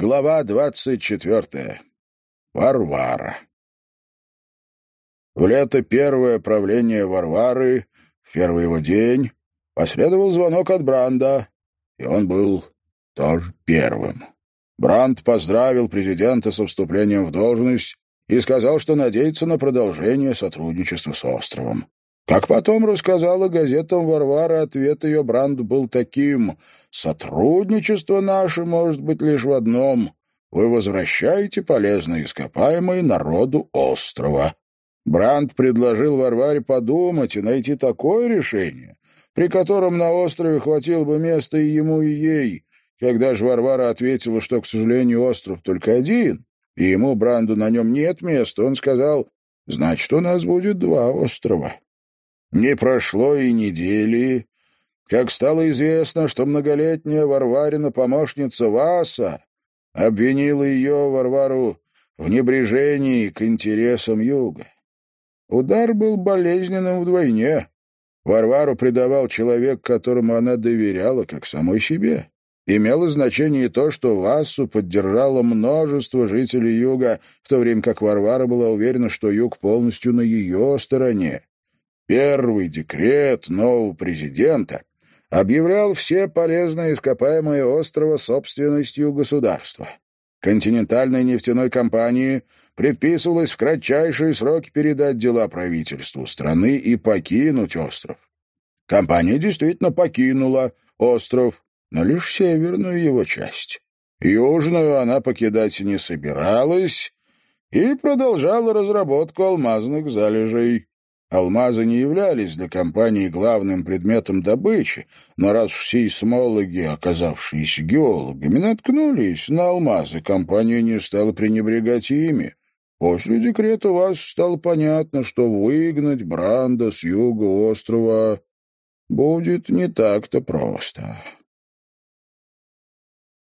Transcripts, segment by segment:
Глава двадцать четвертая. Варвара. В лето первое правление Варвары, в первый его день, последовал звонок от Бранда, и он был тоже первым. Бранд поздравил президента со вступлением в должность и сказал, что надеется на продолжение сотрудничества с островом. Как потом рассказала газетам Варвара, ответ ее Бранду был таким «Сотрудничество наше может быть лишь в одном. Вы возвращаете полезные ископаемые народу острова». Бранд предложил Варваре подумать и найти такое решение, при котором на острове хватило бы места и ему, и ей. Когда же Варвара ответила, что, к сожалению, остров только один, и ему, Бранду, на нем нет места, он сказал, «Значит, у нас будет два острова». Не прошло и недели, как стало известно, что многолетняя Варварина помощница Васа обвинила ее, Варвару, в небрежении к интересам Юга. Удар был болезненным вдвойне. Варвару предавал человек, которому она доверяла, как самой себе. Имело значение и то, что Вассу поддержало множество жителей Юга, в то время как Варвара была уверена, что Юг полностью на ее стороне. Первый декрет нового президента объявлял все полезные ископаемые острова собственностью государства. Континентальной нефтяной компании предписывалось в кратчайшие сроки передать дела правительству страны и покинуть остров. Компания действительно покинула остров, но лишь северную его часть. Южную она покидать не собиралась и продолжала разработку алмазных залежей. Алмазы не являлись для компании главным предметом добычи, но раз уж сейсмологи, оказавшиеся геологами, наткнулись на алмазы, компания не стала пренебрегать ими. После декрета вас стало понятно, что выгнать Бранда с юга острова будет не так-то просто.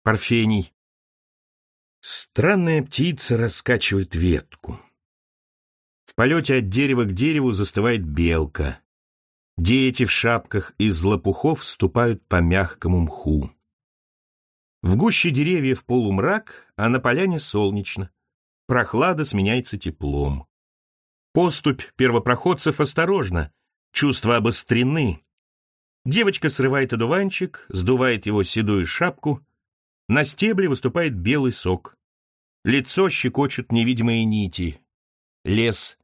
Парфений. Странная птица раскачивает ветку. В полете от дерева к дереву застывает белка. Дети в шапках из лопухов ступают по мягкому мху. В гуще деревьев полумрак, а на поляне солнечно. Прохлада сменяется теплом. Поступь первопроходцев осторожно, чувства обострены. Девочка срывает одуванчик, сдувает его седую шапку. На стебле выступает белый сок. Лицо щекочут невидимые нити. Лес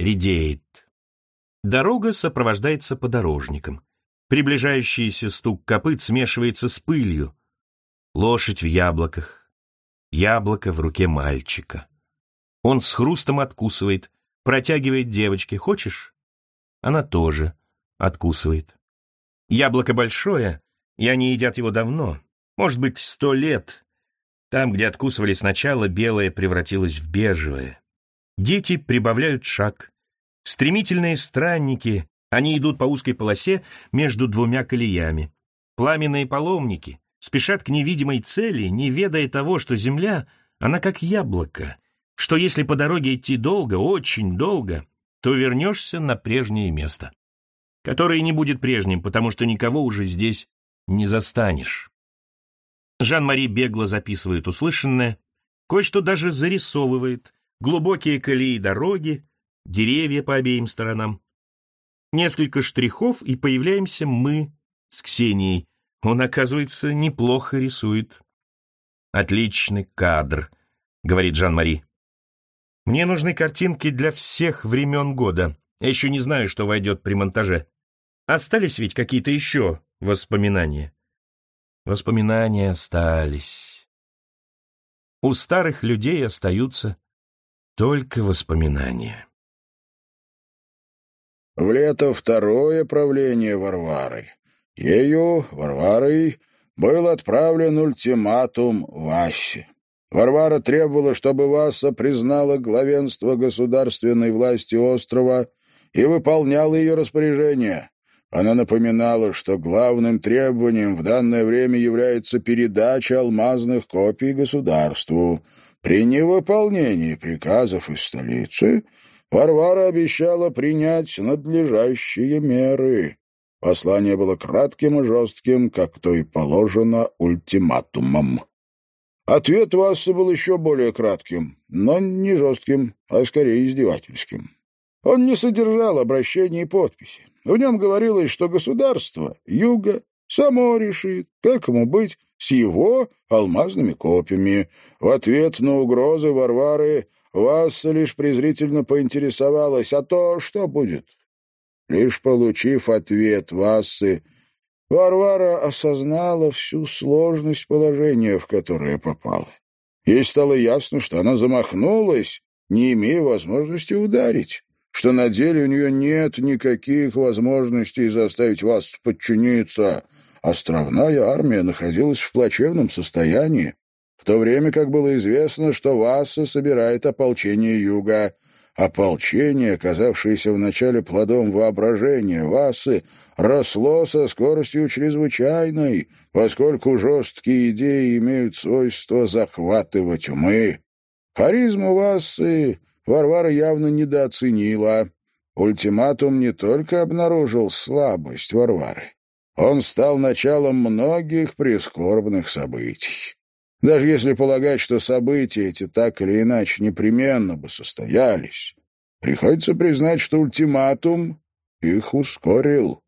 редеет. Дорога сопровождается подорожником. Приближающийся стук копыт смешивается с пылью. Лошадь в яблоках. Яблоко в руке мальчика. Он с хрустом откусывает, протягивает девочке. «Хочешь?» Она тоже откусывает. Яблоко большое, и они едят его давно. Может быть, сто лет. Там, где откусывали сначала, белое превратилось в бежевое. Дети прибавляют шаг. Стремительные странники, они идут по узкой полосе между двумя колеями. Пламенные паломники спешат к невидимой цели, не ведая того, что земля, она как яблоко, что если по дороге идти долго, очень долго, то вернешься на прежнее место, которое не будет прежним, потому что никого уже здесь не застанешь. Жан-Мари бегло записывает услышанное, кое-что даже зарисовывает, глубокие колеи дороги, деревья по обеим сторонам. Несколько штрихов, и появляемся мы с Ксенией. Он, оказывается, неплохо рисует. «Отличный кадр», — говорит Жан-Мари. «Мне нужны картинки для всех времен года. Я еще не знаю, что войдет при монтаже. Остались ведь какие-то еще воспоминания?» Воспоминания остались. У старых людей остаются только воспоминания. В лето второе правление Варвары. Ею, Варварой, был отправлен ультиматум Васе. Варвара требовала, чтобы Васа признала главенство государственной власти острова и выполняла ее распоряжения. Она напоминала, что главным требованием в данное время является передача алмазных копий государству — при невыполнении приказов из столицы Варвара обещала принять надлежащие меры. Послание было кратким и жестким, как то и положено ультиматумом. Ответ Васса был еще более кратким, но не жестким, а скорее издевательским. Он не содержал обращений и подписи. В нем говорилось, что государство Юга само решит, как ему быть с его алмазными копьями. В ответ на угрозы Варвары Васса лишь презрительно поинтересовалась, а то что будет? Лишь получив ответ Вассы, Варвара осознала всю сложность положения, в которое попала. Ей стало ясно, что она замахнулась, не имея возможности ударить, что на деле у нее нет никаких возможностей заставить вас подчиниться. Островная армия находилась в плачевном состоянии, в то время как было известно, что Васса собирает ополчение юга — Ополчение, оказавшееся вначале плодом воображения Васы, росло со скоростью чрезвычайной, поскольку жесткие идеи имеют свойство захватывать умы. Харизму Васы Варвара явно недооценила. Ультиматум не только обнаружил слабость Варвары, он стал началом многих прискорбных событий. Даже если полагать, что события эти так или иначе непременно бы состоялись, приходится признать, что ультиматум их ускорил.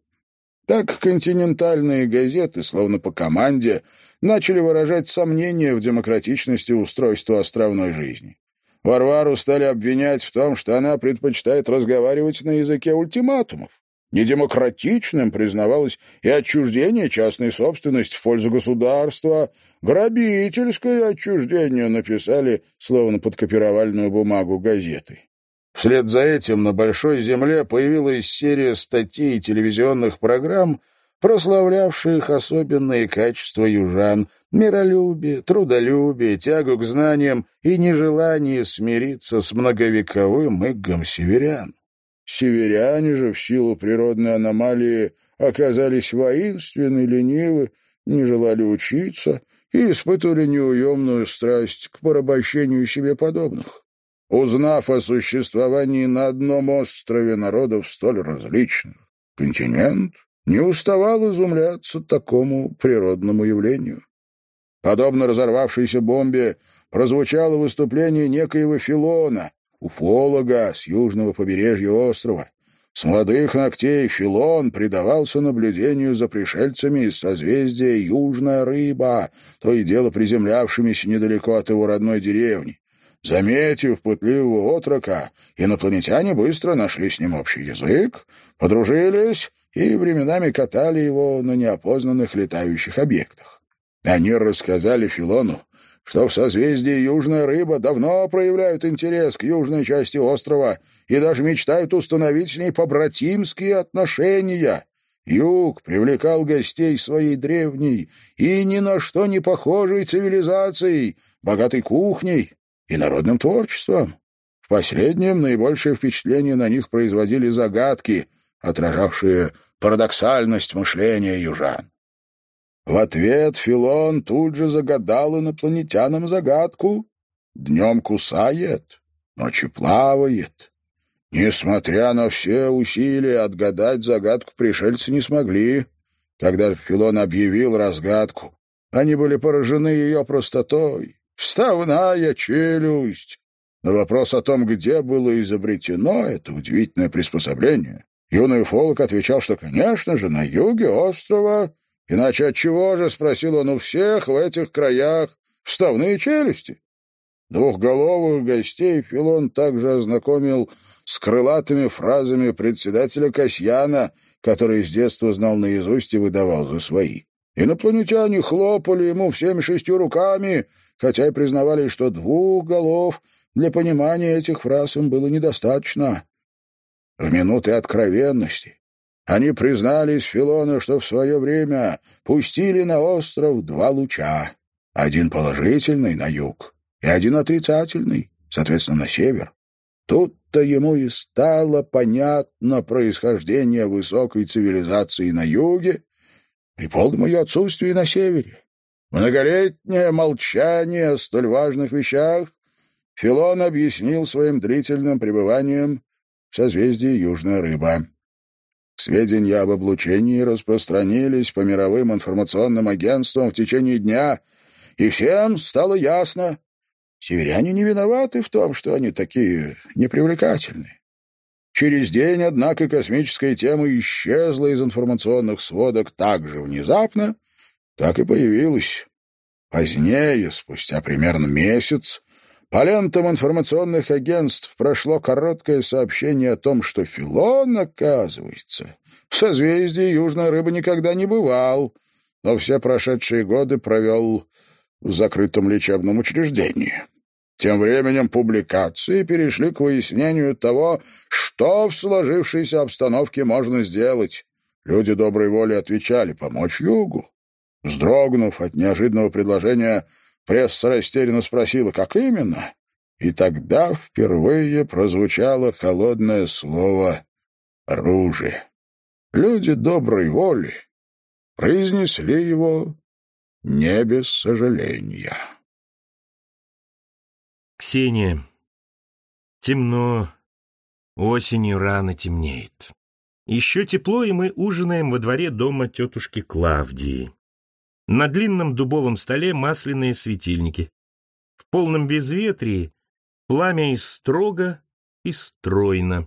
Так континентальные газеты, словно по команде, начали выражать сомнения в демократичности устройства островной жизни. Варвару стали обвинять в том, что она предпочитает разговаривать на языке ультиматумов. Недемократичным признавалось и отчуждение частной собственности в пользу государства, грабительское отчуждение написали, словно под копировальную бумагу газеты. Вслед за этим на Большой Земле появилась серия статей и телевизионных программ, прославлявших особенные качества южан — миролюбие, трудолюбие, тягу к знаниям и нежелание смириться с многовековым игом северян. Северяне же в силу природной аномалии оказались воинственны, ленивы, не желали учиться и испытывали неуемную страсть к порабощению себе подобных. Узнав о существовании на одном острове народов столь различных, континент не уставал изумляться такому природному явлению. Подобно разорвавшейся бомбе прозвучало выступление некоего Филона, уфолога с южного побережья острова. С молодых ногтей Филон предавался наблюдению за пришельцами из созвездия Южная Рыба, то и дело приземлявшимися недалеко от его родной деревни. Заметив пытливого отрока, инопланетяне быстро нашли с ним общий язык, подружились и временами катали его на неопознанных летающих объектах. Они рассказали Филону, что в созвездии Южная Рыба давно проявляют интерес к южной части острова и даже мечтают установить с ней побратимские отношения. Юг привлекал гостей своей древней и ни на что не похожей цивилизацией, богатой кухней и народным творчеством. В последнем наибольшее впечатление на них производили загадки, отражавшие парадоксальность мышления южан. В ответ Филон тут же загадал инопланетянам загадку. Днем кусает, ночью плавает. Несмотря на все усилия, отгадать загадку пришельцы не смогли. Когда Филон объявил разгадку, они были поражены ее простотой. Вставная челюсть. На вопрос о том, где было изобретено это удивительное приспособление, юный фолк отвечал, что, конечно же, на юге острова Иначе от чего же, спросил он у всех в этих краях, вставные челюсти? Двухголовых гостей Филон также ознакомил с крылатыми фразами председателя Касьяна, который с детства знал наизусть и выдавал за свои. Инопланетяне хлопали ему всеми шестью руками, хотя и признавали, что двух голов для понимания этих фраз им было недостаточно. В минуты откровенности, они признались Филону, что в свое время пустили на остров два луча. Один положительный на юг и один отрицательный, соответственно, на север. Тут-то ему и стало понятно происхождение высокой цивилизации на юге при полном ее отсутствии на севере. Многолетнее молчание о столь важных вещах Филон объяснил своим длительным пребыванием в созвездии Южная Рыба. Сведения об облучении распространились по мировым информационным агентствам в течение дня и всем стало ясно. Северяне не виноваты в том, что они такие непривлекательные. Через день, однако, космическая тема исчезла из информационных сводок так же внезапно, как и появилась. Позднее, спустя примерно месяц, по лентам информационных агентств прошло короткое сообщение о том, что Филон, оказывается, в созвездии Южной Рыбы никогда не бывал, но все прошедшие годы провел в закрытом лечебном учреждении. Тем временем публикации перешли к выяснению того, что в сложившейся обстановке можно сделать. Люди доброй воли отвечали «помочь Югу». Вздрогнув от неожиданного предложения, пресса растерянно спросила «как именно?» И тогда впервые прозвучало холодное слово «оружие». Люди доброй воли произнесли его не без сожаления. Ксения. Темно. Осенью рано темнеет. Еще тепло, и мы ужинаем во дворе дома тетушки Клавдии. На длинном дубовом столе масляные светильники. В полном безветрии пламя и строго, и стройно.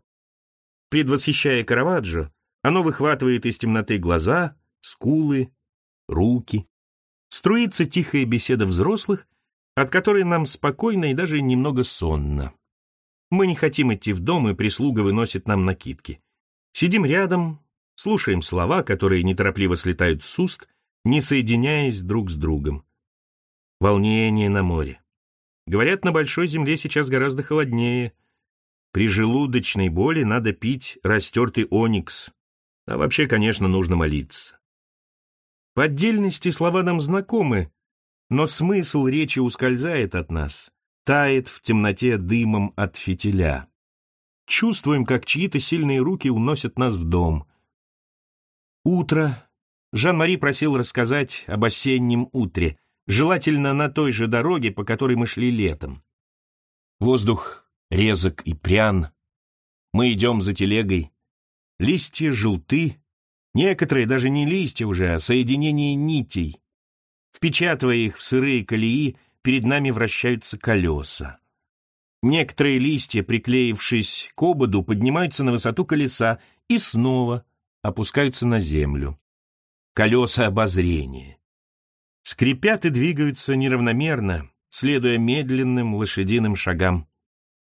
Предвосхищая Караваджо, оно выхватывает из темноты глаза, скулы, руки. Струится тихая беседа взрослых, от которой нам спокойно и даже немного сонно. Мы не хотим идти в дом, и прислуга выносит нам накидки. Сидим рядом, слушаем слова, которые неторопливо слетают с уст, не соединяясь друг с другом. Волнение на море. Говорят, на большой земле сейчас гораздо холоднее. При желудочной боли надо пить растертый оникс. А вообще, конечно, нужно молиться. В отдельности слова нам знакомы, но смысл речи ускользает от нас, тает в темноте дымом от фитиля. Чувствуем, как чьи-то сильные руки уносят нас в дом. Утро. Жан-Мари просил рассказать об осеннем утре, желательно на той же дороге, по которой мы шли летом. Воздух резок и прян. Мы идем за телегой. Листья желты, некоторые даже не листья уже, а соединение нитей. Впечатывая их в сырые колеи, перед нами вращаются колеса. Некоторые листья, приклеившись к ободу, поднимаются на высоту колеса и снова опускаются на землю. Колеса обозрения. Скрипят и двигаются неравномерно, следуя медленным лошадиным шагам.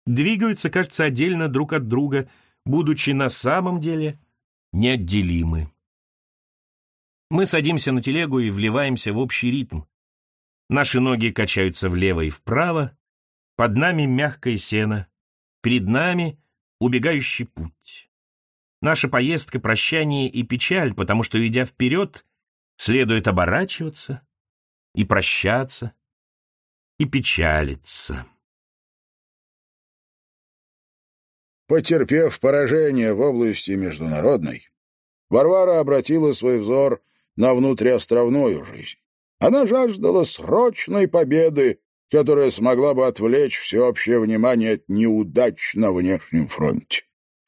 Двигаются, кажется, отдельно друг от друга, будучи на самом деле неотделимы. Мы садимся на телегу и вливаемся в общий ритм. Наши ноги качаются влево и вправо, под нами мягкое сено, перед нами убегающий путь. Наша поездка — прощание и печаль, потому что, идя вперед, следует оборачиваться и прощаться, и печалиться. Потерпев поражение в области международной, Варвара обратила свой взор на внутриостровную жизнь. Она жаждала срочной победы, которая смогла бы отвлечь всеобщее внимание от неудач на внешнем фронте.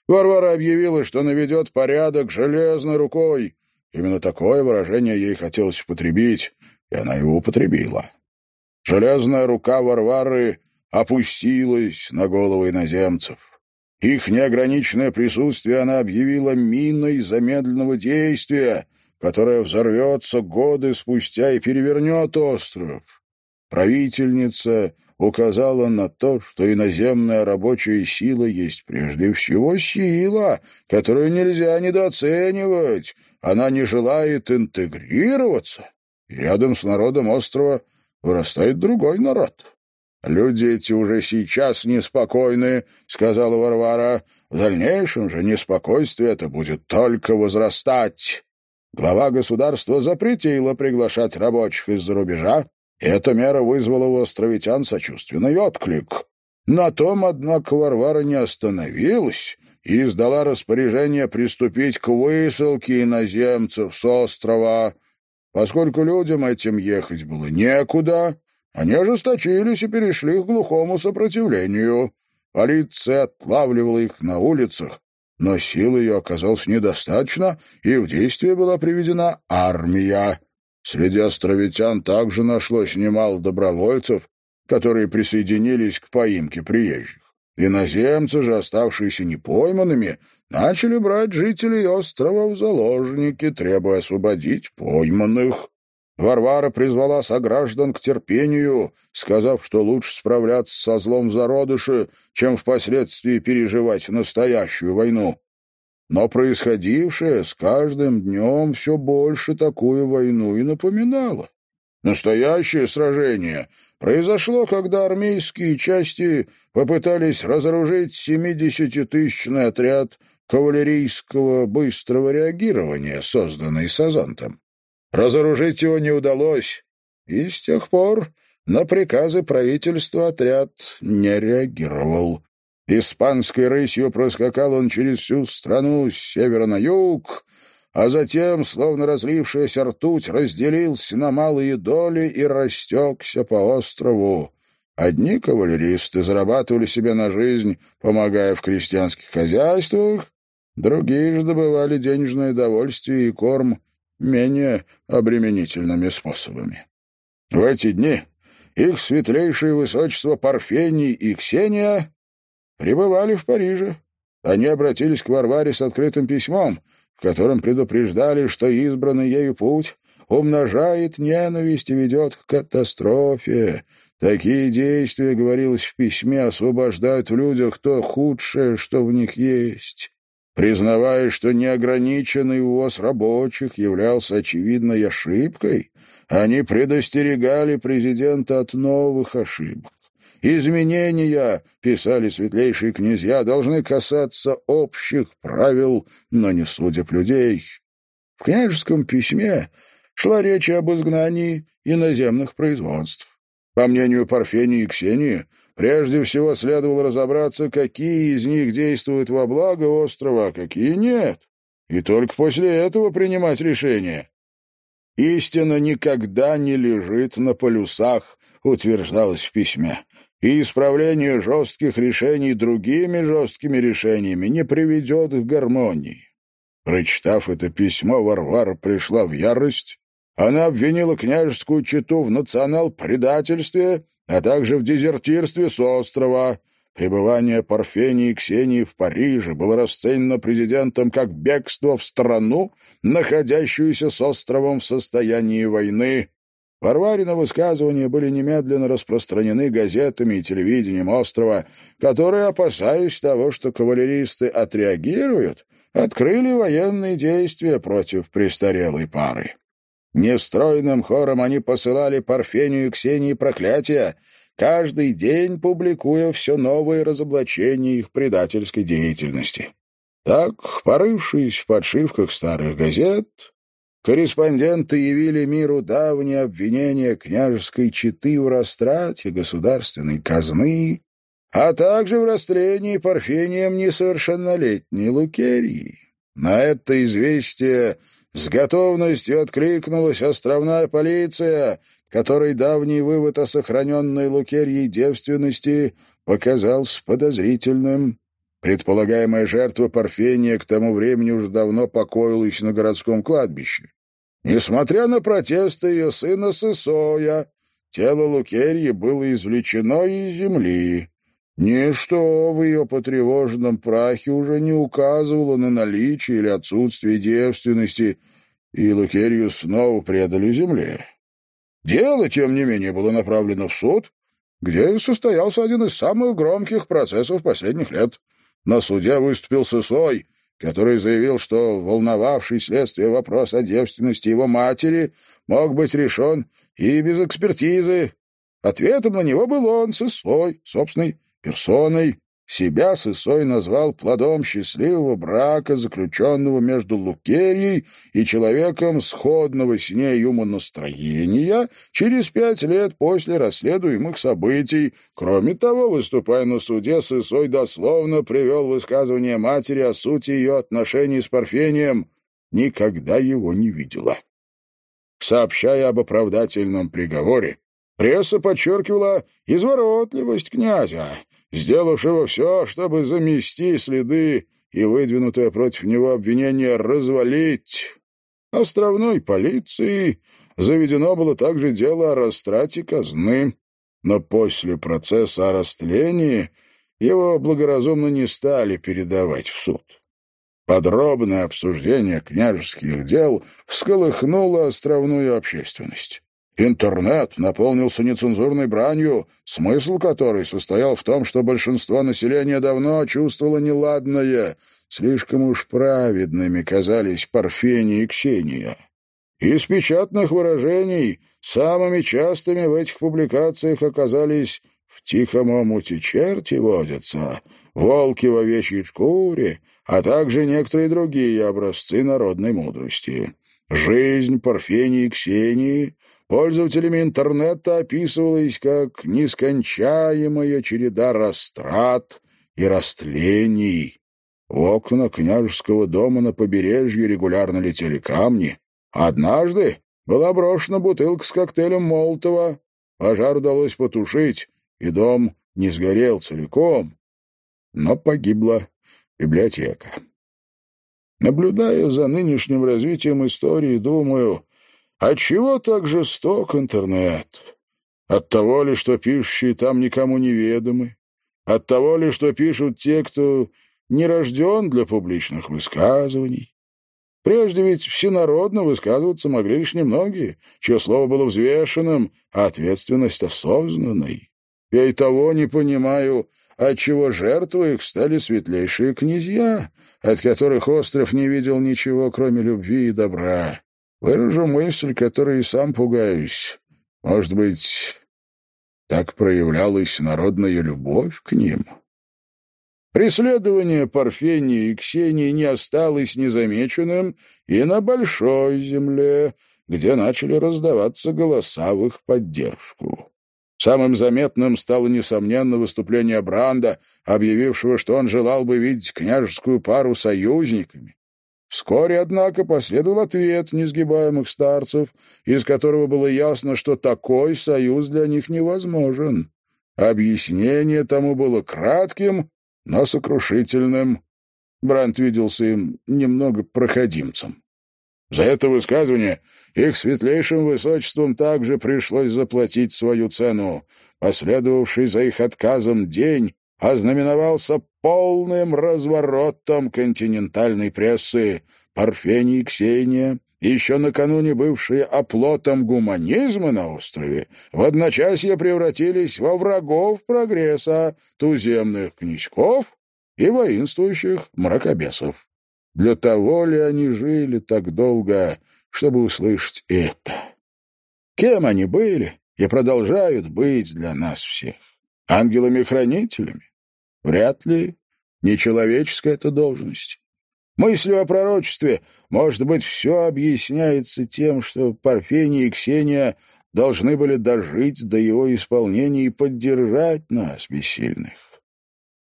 Варвара объявила, что наведет порядок железной рукой. Именно такое выражение ей хотелось употребить, и она его употребила. Железная рука Варвары опустилась на головы иноземцев. Их неограниченное присутствие она объявила миной замедленного действия — которая взорвется годы спустя и перевернет остров. Правительница указала на то, что иноземная рабочая сила есть прежде всего сила, которую нельзя недооценивать. Она не желает интегрироваться, и рядом с народом острова вырастает другой народ. «Люди эти уже сейчас неспокойны», — сказала Варвара. «В дальнейшем же неспокойствие это будет только возрастать. Глава государства запретила приглашать рабочих из-за рубежа, эта мера вызвала у островитян сочувственный отклик. На том, однако, Варвара не остановилась и издала распоряжение приступить к высылке иноземцев с острова. Поскольку людям этим ехать было некуда, они ожесточились и перешли к глухому сопротивлению. Полиция отлавливала их на улицах, но сил ее оказалось недостаточно, и в действие была приведена армия. Среди островитян также нашлось немало добровольцев, которые присоединились к поимке приезжих. Иноземцы же, оставшиеся непойманными, начали брать жителей острова в заложники, требуя освободить пойманных. Варвара призвала сограждан к терпению, сказав, что лучше справляться со злом в зародыше, чем впоследствии переживать настоящую войну. Но происходившее с каждым днем все больше такую войну и напоминало. Настоящее сражение произошло, когда армейские части попытались разоружить 70-тысячный отряд кавалерийского быстрого реагирования, созданный Сазантом. Разоружить его не удалось, и с тех пор на приказы правительства отряд не реагировал. Испанской рысью проскакал он через всю страну с севера на юг, а затем, словно разлившаяся ртуть, разделился на малые доли и растекся по острову. Одни кавалеристы зарабатывали себе на жизнь, помогая в крестьянских хозяйствах, другие же добывали денежное довольствие и корм менее обременительными способами. В эти дни их светлейшее высочество Парфений и Ксения пребывали в Париже. Они обратились к Варваре с открытым письмом, в котором предупреждали, что избранный ею путь умножает ненависть и ведет к катастрофе. Такие действия, говорилось в письме, освобождают в людях то худшее, что в них есть. Признавая, что неограниченный увоз рабочих являлся очевидной ошибкой, они предостерегали президента от новых ошибок. Изменения, писали светлейшие князья, должны касаться общих правил, но не судеб людей. В княжеском письме шла речь об изгнании иноземных производств. По мнению Парфении и Ксении, прежде всего следовало разобраться, какие из них действуют во благо острова, а какие нет, и только после этого принимать решение. «Истина никогда не лежит на полюсах», утверждалось в письме и исправление жестких решений другими жесткими решениями не приведет к гармонии. Прочитав это письмо, Варвара пришла в ярость. Она обвинила княжескую чету в национал-предательстве, а также в дезертирстве с острова. Пребывание Парфении и Ксении в Париже было расценено президентом как бегство в страну, находящуюся с островом в состоянии войны. Варварины высказывания были немедленно распространены газетами и телевидением острова, которые, опасаясь того, что кавалеристы отреагируют, открыли военные действия против престарелой пары. Нестройным хором они посылали Парфению и Ксении проклятия, каждый день публикуя все новые разоблачения их предательской деятельности. Так, порывшись в подшивках старых газет, Корреспонденты явили миру давние обвинения княжеской четы в растрате государственной казны, а также в растлении Парфением несовершеннолетней Лукерии. На это известие с готовностью откликнулась островная полиция, которой давний вывод о сохраненной Лукерьей девственности показался подозрительным. Предполагаемая жертва Парфения к тому времени уже давно покоилась на городском кладбище. Несмотря на протесты ее сына Сысоя, тело Лукерьи было извлечено из земли. Ничто в ее потревоженном прахе уже не указывало на наличие или отсутствие девственности, и Лукерью снова предали земле. Дело, тем не менее, было направлено в суд, где состоялся один из самых громких процессов последних лет. На суде выступил Сысой — который заявил, что волновавший следствие вопрос о девственности его матери мог быть решен и без экспертизы. Ответом на него был он со свой собственной персоной. Себя Сысой назвал плодом счастливого брака, заключенного между Лукерьей и человеком сходного с ней умонастроения через пять лет после расследуемых событий. Кроме того, выступая на суде, Сысой дословно привел высказывание матери о сути ее отношений с Парфением. Никогда его не видела. Сообщая об оправдательном приговоре, пресса подчеркивала изворотливость князя — сделавшего все, чтобы замести следы и выдвинутое против него обвинение развалить. Островной полиции заведено было также дело о растрате казны, но после процесса о растлении его благоразумно не стали передавать в суд. Подробное обсуждение княжеских дел всколыхнуло островную общественность. Интернет наполнился нецензурной бранью, смысл которой состоял в том, что большинство населения давно чувствовало неладное, слишком уж праведными казались Парфения и Ксения. Из печатных выражений самыми частыми в этих публикациях оказались «в тихом омуте черти водятся», «волки в овечьей шкуре», а также некоторые другие образцы народной мудрости. Жизнь Парфении и Ксении пользователями интернета описывалась как нескончаемая череда растрат и растлений. В окна княжеского дома на побережье регулярно летели камни. Однажды была брошена бутылка с коктейлем Молотова. Пожар удалось потушить, и дом не сгорел целиком, но погибла библиотека. Наблюдая за нынешним развитием истории, думаю, отчего так жесток интернет? От того ли, что пишущие там никому неведомы? От того ли, что пишут те, кто не рожден для публичных высказываний? Прежде ведь всенародно высказываться могли лишь немногие, чье слово было взвешенным, а ответственность осознанной. Я и того не понимаю, отчего жертвы их стали светлейшие князья, от которых остров не видел ничего, кроме любви и добра. Выражу мысль, которой и сам пугаюсь. Может быть, так проявлялась народная любовь к ним? Преследование Парфении и Ксении не осталось незамеченным и на Большой земле, где начали раздаваться голоса в их поддержку. Самым заметным стало, несомненно, выступление Бранда, объявившего, что он желал бы видеть княжескую пару союзниками. Вскоре, однако, последовал ответ несгибаемых старцев, из которого было ясно, что такой союз для них невозможен. Объяснение тому было кратким, но сокрушительным. Бранд виделся им немного проходимцем. За это высказывание их светлейшим высочеством также пришлось заплатить свою цену. Последовавший за их отказом день ознаменовался полным разворотом континентальной прессы. Парфения и Ксения, еще накануне бывшие оплотом гуманизма на острове, в одночасье превратились во врагов прогресса, туземных князьков и воинствующих мракобесов. Для того ли они жили так долго, чтобы услышать это? Кем они были и продолжают быть для нас всех? Ангелами-хранителями? Вряд ли. Нечеловеческая это должность. Мыслью о пророчестве, может быть, все объясняется тем, что Парфения и Ксения должны были дожить до его исполнения и поддержать нас, бессильных.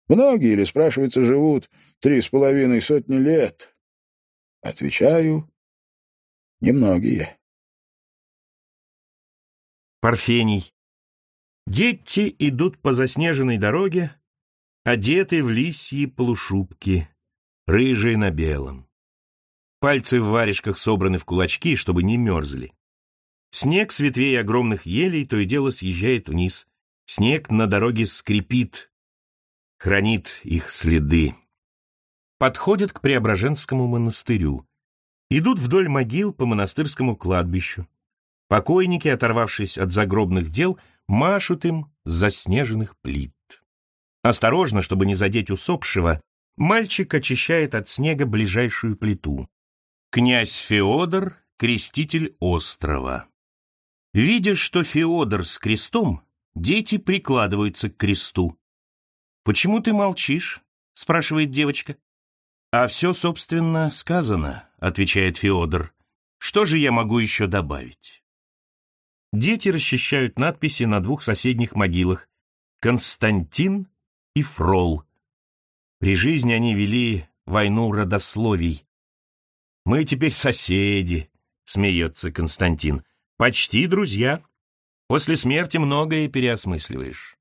Многие, или спрашивается, живут три с половиной сотни лет? Отвечаю, немногие. Парфений. Дети идут по заснеженной дороге, одеты в лисьи полушубки, рыжие на белом. Пальцы в варежках собраны в кулачки, чтобы не мерзли. Снег с ветвей огромных елей то и дело съезжает вниз. Снег на дороге скрипит, хранит их следы подходят к Преображенскому монастырю. Идут вдоль могил по монастырскому кладбищу. Покойники, оторвавшись от загробных дел, машут им с заснеженных плит. Осторожно, чтобы не задеть усопшего, мальчик очищает от снега ближайшую плиту. Князь Феодор — креститель острова. Видя, что Феодор с крестом, дети прикладываются к кресту. «Почему ты молчишь?» — спрашивает девочка. «А все, собственно, сказано», — отвечает Феодор. «Что же я могу еще добавить?» Дети расчищают надписи на двух соседних могилах «Константин» и «Фрол». При жизни они вели войну родословий. «Мы теперь соседи», — смеется Константин. «Почти друзья. После смерти многое переосмысливаешь».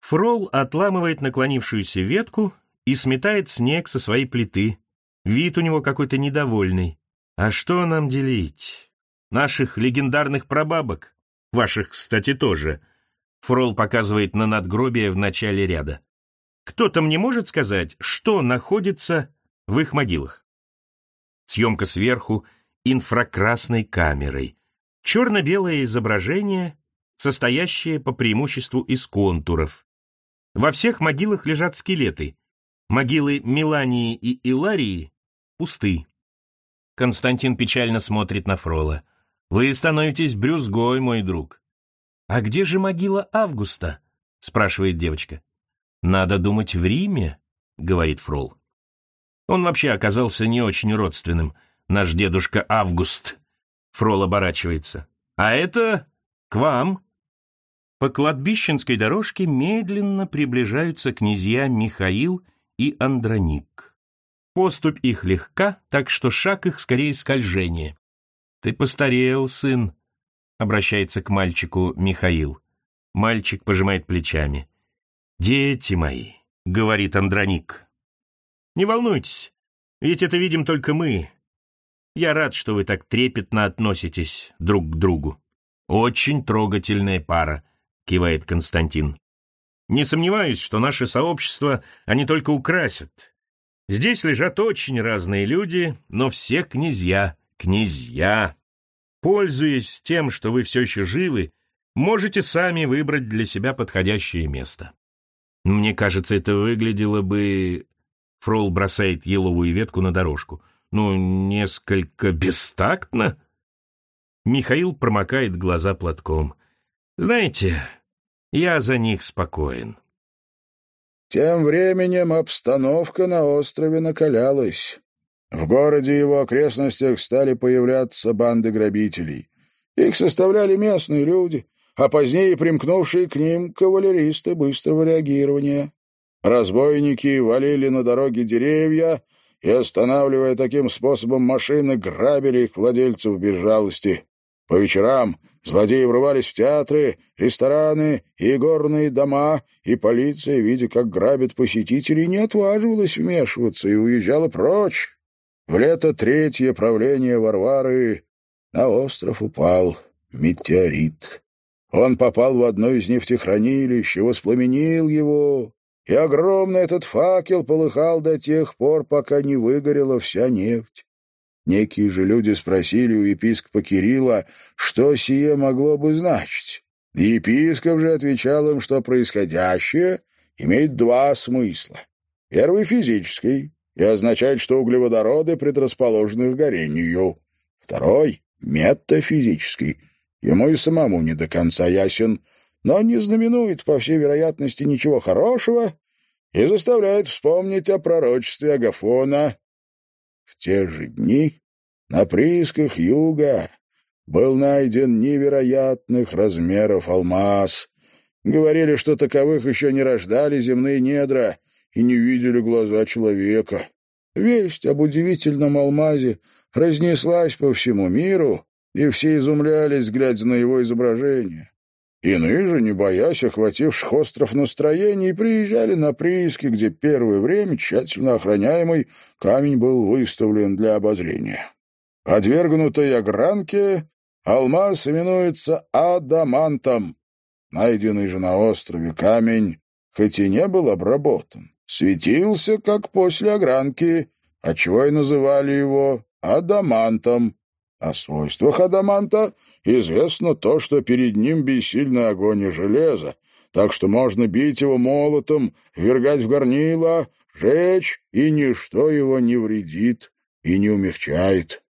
Фрол отламывает наклонившуюся ветку и сметает снег со своей плиты. Вид у него какой-то недовольный. А что нам делить? наших легендарных прабабок. Ваших, кстати, тоже. Фрол показывает на надгробие в начале ряда. Кто-то мне может сказать, что находится в их могилах? Съемка сверху инфракрасной камерой. Черно-белое изображение, состоящее по преимуществу из контуров. Во всех могилах лежат скелеты. Могилы Мелании и Иларии пусты. Константин печально смотрит на Фрола. «Вы становитесь брюзгой, мой друг». «А где же могила Августа?» — спрашивает девочка. «Надо думать в Риме», — говорит Фрол. Он вообще оказался не очень родственным, наш дедушка Август. Фрол оборачивается. «А это к вам». По кладбищенской дорожке медленно приближаются князья Михаил и Андроник. Поступь их легка, так что шаг их скорее скольжение. «Ты постарел, сын», — обращается к мальчику Михаил. Мальчик пожимает плечами. «Дети мои», — говорит Андроник. «Не волнуйтесь, ведь это видим только мы. Я рад, что вы так трепетно относитесь друг к другу. Очень трогательная пара», — кивает Константин. «Не сомневаюсь, что наше сообщество они только украсят. Здесь лежат очень разные люди, но все князья, князья. Пользуясь тем, что вы все еще живы, можете сами выбрать для себя подходящее место. Мне кажется, это выглядело бы... Фрол бросает еловую ветку на дорожку. Ну, несколько бестактно. Михаил промокает глаза платком. Знаете, я за них спокоен. Тем временем обстановка на острове накалялась. В городе и его окрестностях стали появляться банды грабителей. Их составляли местные люди, а позднее примкнувшие к ним кавалеристы быстрого реагирования. Разбойники валили на дороге деревья и, останавливая таким способом машины, грабили их владельцев без жалости. По вечерам злодеи врывались в театры, рестораны и горные дома, и полиция, видя, как грабят посетителей, не отваживалась вмешиваться и уезжала прочь. В лето третье правление Варвары на остров упал метеорит. Он попал в одно из нефтехранилищ и воспламенил его, и огромный этот факел полыхал до тех пор, пока не выгорела вся нефть. Некие же люди спросили у епископа Кирилла, что сие могло бы значить. Епископ же отвечал им, что происходящее имеет два смысла. Первый — физический, и означает, что углеводороды предрасположены к горению. Второй — метафизический, ему и самому не до конца ясен, но не знаменует, по всей вероятности, ничего хорошего и заставляет вспомнить о пророчестве Агафона в те же дни на приисках юга был найден невероятных размеров алмаз. Говорили, что таковых еще не рождали земные недра и не видели глаза человека. Весть об удивительном алмазе разнеслась по всему миру, и все изумлялись, глядя на его изображение. Иные же, не боясь охвативших остров настроений, приезжали на прииски, где первое время тщательно охраняемый камень был выставлен для обозрения. Подвергнутый огранке, алмаз именуется адамантом. Найденный же на острове камень, хоть и не был обработан, светился, как после огранки, отчего и называли его адамантом. О свойствах адаманта известно то, что перед ним бессильный огонь и железо, так что можно бить его молотом, вергать в горнило, жечь, и ничто его не вредит и не умягчает.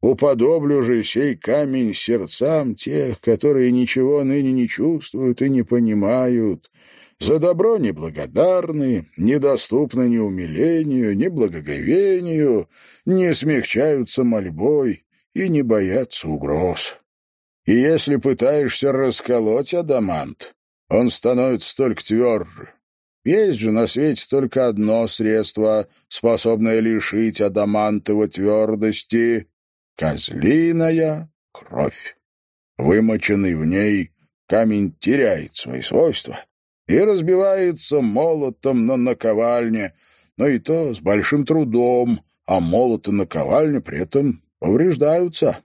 Уподоблю же сей камень сердцам тех, которые ничего ныне не чувствуют и не понимают, за добро неблагодарны, недоступны ни умилению, ни благоговению, не смягчаются мольбой, и не боятся угроз. И если пытаешься расколоть адамант, он становится только тверже. Есть же на свете только одно средство, способное лишить адамант его твердости — козлиная кровь. Вымоченный в ней камень теряет свои свойства и разбивается молотом на наковальне, но и то с большим трудом, а молот и наковальня при этом повреждаются.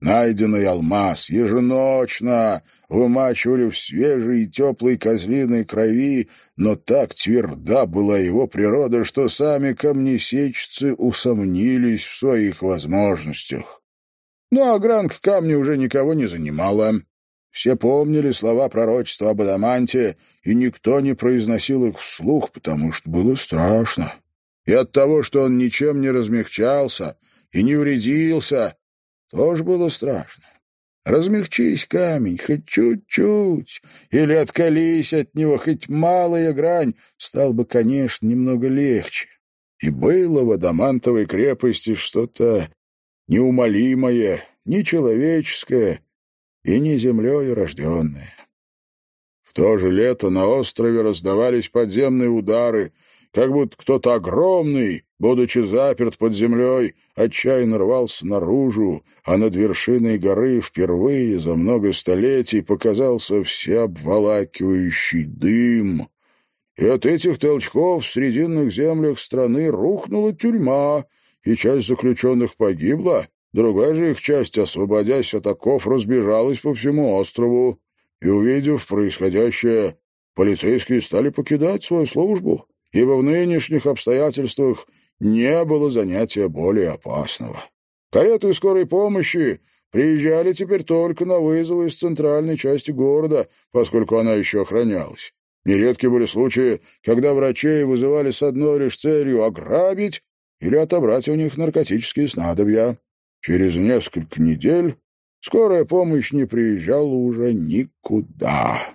Найденный алмаз еженочно вымачивали в свежей и теплой козлиной крови, но так тверда была его природа, что сами камнесечцы усомнились в своих возможностях. Но огранка камня уже никого не занимала. Все помнили слова пророчества об Адаманте, и никто не произносил их вслух, потому что было страшно. И от того, что он ничем не размягчался и не вредился, тоже было страшно. Размягчись, камень, хоть чуть-чуть, или откались от него хоть малая грань, стал бы, конечно, немного легче. И было в Адамантовой крепости что-то неумолимое, нечеловеческое, и не землею рожденные. В то же лето на острове раздавались подземные удары, как будто кто-то огромный, будучи заперт под землей, отчаянно рвался наружу, а над вершиной горы впервые за много столетий показался всеобволакивающий дым. И от этих толчков в срединных землях страны рухнула тюрьма, и часть заключенных погибла, Другая же их часть, освободясь от оков, разбежалась по всему острову. И, увидев происходящее, полицейские стали покидать свою службу, ибо в нынешних обстоятельствах не было занятия более опасного. Кареты скорой помощи приезжали теперь только на вызовы из центральной части города, поскольку она еще охранялась. Нередки были случаи, когда врачей вызывали с одной лишь целью ограбить или отобрать у них наркотические снадобья. Через несколько недель скорая помощь не приезжала уже никуда.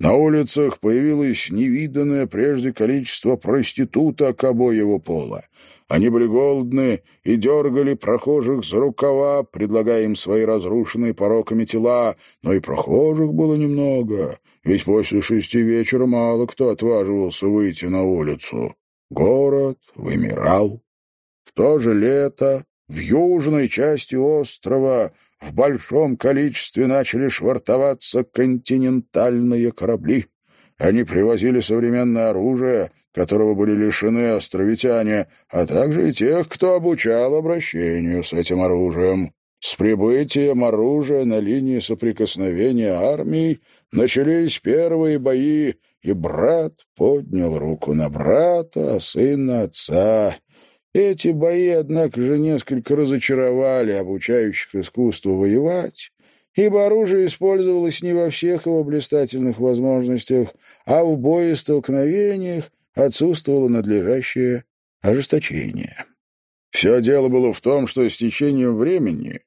На улицах появилось невиданное прежде количество проституток обоего пола. Они были голодны и дергали прохожих за рукава, предлагая им свои разрушенные пороками тела, но и прохожих было немного, ведь после шести вечера мало кто отваживался выйти на улицу. Город вымирал. В то же лето в южной части острова в большом количестве начали швартоваться континентальные корабли. Они привозили современное оружие, которого были лишены островитяне, а также и тех, кто обучал обращению с этим оружием. С прибытием оружия на линии соприкосновения армий начались первые бои, и брат поднял руку на брата, а сын на отца. Эти бои, однако же, несколько разочаровали обучающих искусству воевать, ибо оружие использовалось не во всех его блистательных возможностях, а в боестолкновениях отсутствовало надлежащее ожесточение. Все дело было в том, что с течением времени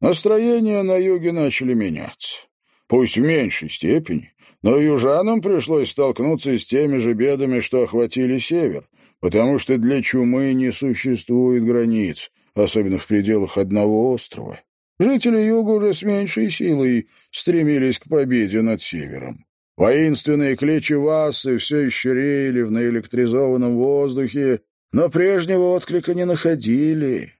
настроения на юге начали меняться. Пусть в меньшей степени, но южанам пришлось столкнуться с теми же бедами, что охватили север, потому что для чумы не существует границ, особенно в пределах одного острова. Жители юга уже с меньшей силой стремились к победе над севером. Воинственные кличи Васы все еще реяли в наэлектризованном воздухе, но прежнего отклика не находили.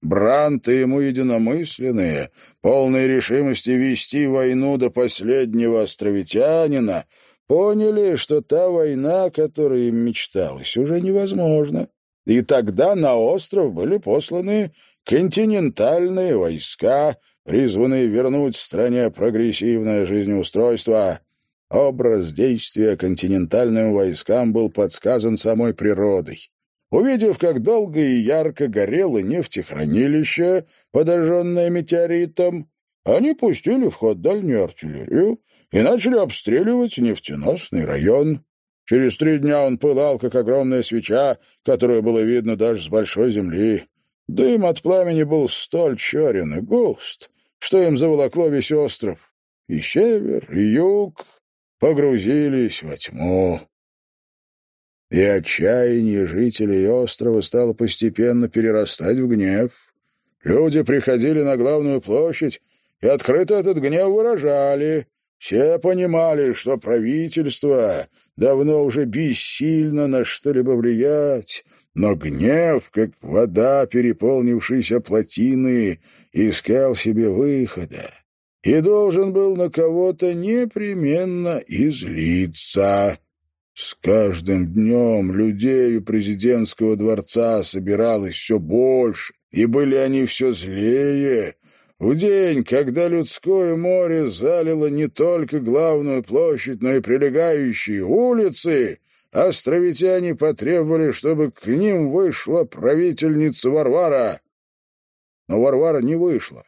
Брант и ему единомысленные, полные решимости вести войну до последнего островитянина, поняли, что та война, которая им мечталась, уже невозможна. И тогда на остров были посланы континентальные войска, призванные вернуть стране прогрессивное жизнеустройство. Образ действия континентальным войскам был подсказан самой природой. Увидев, как долго и ярко горело нефтехранилище, подожженное метеоритом, они пустили в ход дальнюю артиллерию, и начали обстреливать нефтеносный район. Через три дня он пылал, как огромная свеча, которую было видно даже с большой земли. Дым от пламени был столь черен и густ, что им заволокло весь остров. И север, и юг погрузились во тьму. И отчаяние жителей острова стало постепенно перерастать в гнев. Люди приходили на главную площадь и открыто этот гнев выражали, все понимали, что правительство давно уже бессильно на что-либо влиять, но гнев, как вода, переполнившейся плотины, искал себе выхода и должен был на кого-то непременно излиться. С каждым днем людей у президентского дворца собиралось все больше, и были они все злее, в день, когда людское море залило не только главную площадь, но и прилегающие улицы, островитяне потребовали, чтобы к ним вышла правительница Варвара. Но Варвара не вышла.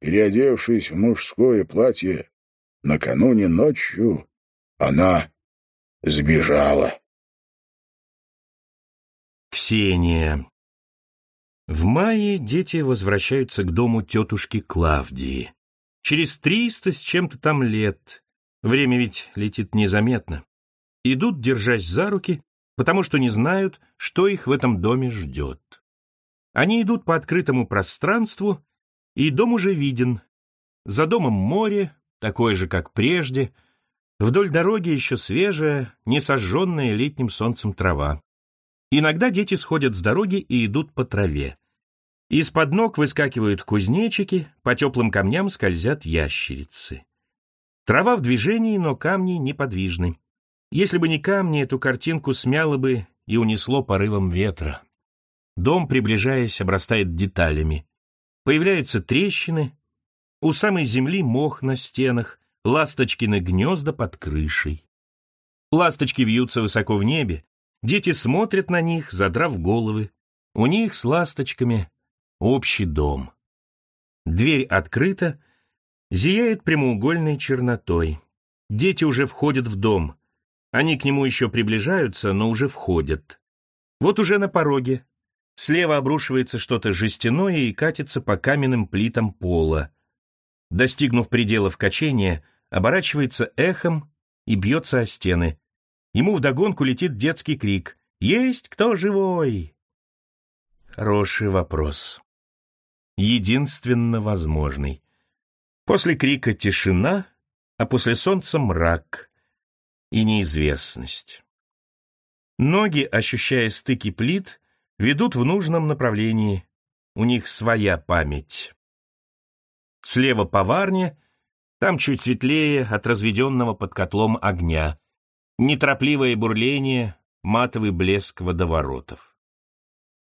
Переодевшись в мужское платье, накануне ночью она сбежала. Ксения В мае дети возвращаются к дому тетушки Клавдии. Через триста с чем-то там лет. Время ведь летит незаметно. Идут, держась за руки, потому что не знают, что их в этом доме ждет. Они идут по открытому пространству, и дом уже виден. За домом море, такое же, как прежде. Вдоль дороги еще свежая, не сожженная летним солнцем трава. Иногда дети сходят с дороги и идут по траве. Из-под ног выскакивают кузнечики, по теплым камням скользят ящерицы. Трава в движении, но камни неподвижны. Если бы не камни, эту картинку смяло бы и унесло порывом ветра. Дом, приближаясь, обрастает деталями. Появляются трещины, у самой земли мох на стенах, ласточкины гнезда под крышей. Ласточки вьются высоко в небе, дети смотрят на них, задрав головы. У них с ласточками общий дом. Дверь открыта, зияет прямоугольной чернотой. Дети уже входят в дом. Они к нему еще приближаются, но уже входят. Вот уже на пороге. Слева обрушивается что-то жестяное и катится по каменным плитам пола. Достигнув пределов качения, оборачивается эхом и бьется о стены. Ему вдогонку летит детский крик «Есть кто живой?» Хороший вопрос. Единственно возможный. После крика тишина, а после солнца мрак и неизвестность. Ноги, ощущая стыки плит, ведут в нужном направлении. У них своя память. Слева поварня, там чуть светлее от разведенного под котлом огня. Неторопливое бурление, матовый блеск водоворотов.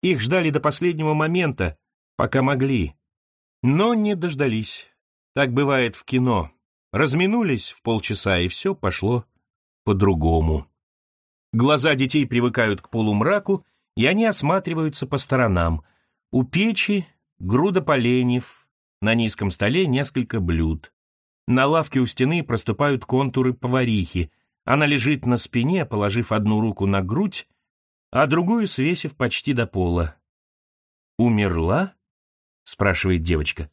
Их ждали до последнего момента, пока могли. Но не дождались. Так бывает в кино. Разминулись в полчаса, и все пошло по-другому. Глаза детей привыкают к полумраку, и они осматриваются по сторонам. У печи груда поленьев, на низком столе несколько блюд. На лавке у стены проступают контуры поварихи. Она лежит на спине, положив одну руку на грудь, а другую свесив почти до пола. «Умерла?» — спрашивает девочка.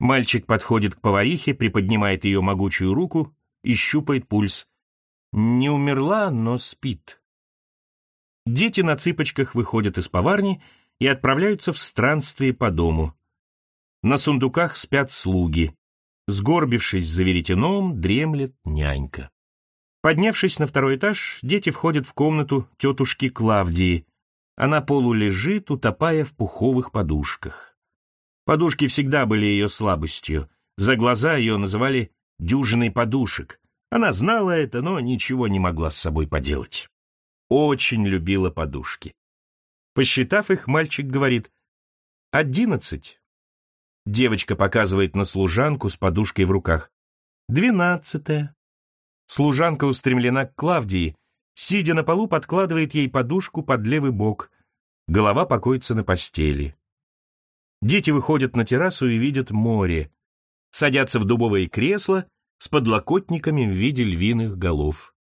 Мальчик подходит к поварихе, приподнимает ее могучую руку и щупает пульс. Не умерла, но спит. Дети на цыпочках выходят из поварни и отправляются в странствие по дому. На сундуках спят слуги. Сгорбившись за веретеном, дремлет нянька. Поднявшись на второй этаж, дети входят в комнату тетушки Клавдии. Она полулежит, утопая в пуховых подушках. Подушки всегда были ее слабостью. За глаза ее называли «дюжиной подушек». Она знала это, но ничего не могла с собой поделать. Очень любила подушки. Посчитав их, мальчик говорит «Одиннадцать». Девочка показывает на служанку с подушкой в руках. Двенадцатая. Служанка устремлена к Клавдии. Сидя на полу, подкладывает ей подушку под левый бок. Голова покоится на постели. Дети выходят на террасу и видят море. Садятся в дубовые кресла с подлокотниками в виде львиных голов.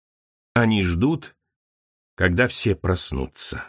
Они ждут, когда все проснутся.